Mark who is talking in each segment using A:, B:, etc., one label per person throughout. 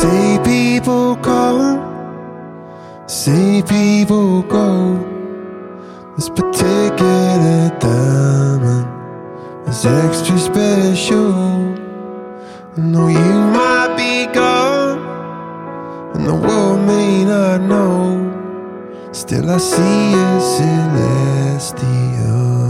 A: Say people come, say people go. This particular diamond is extra special. I know you might be gone, and the world may not know. Still, I see a celestial.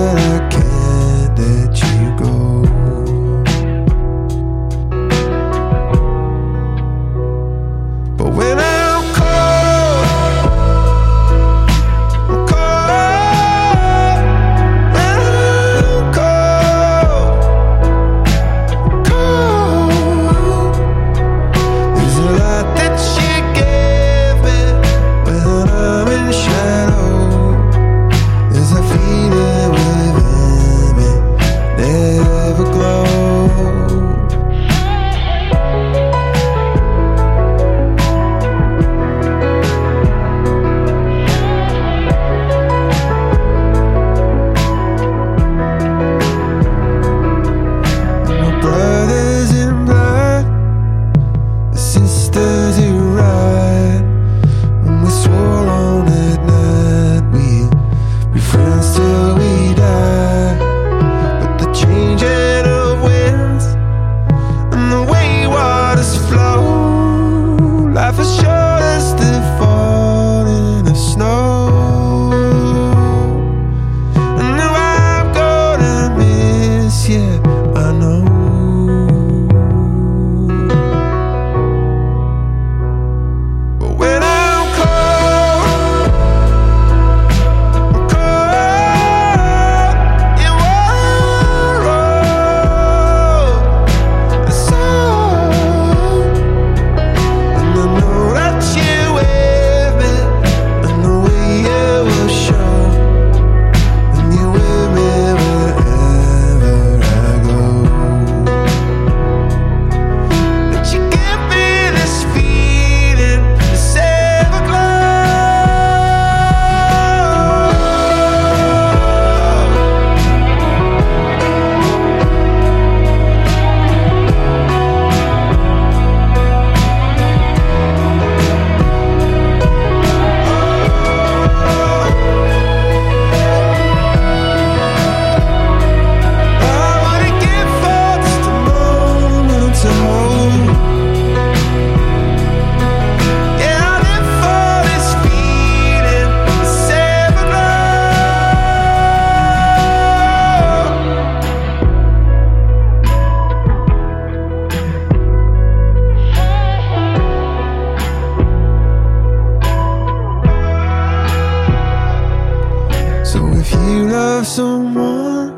A: love someone,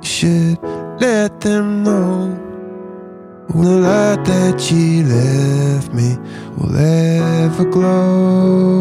A: you should let them know. The light that you left me will ever glow.